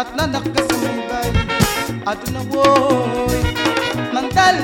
atna nak kasmay bay atna boy mandal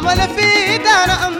عمل في دار أم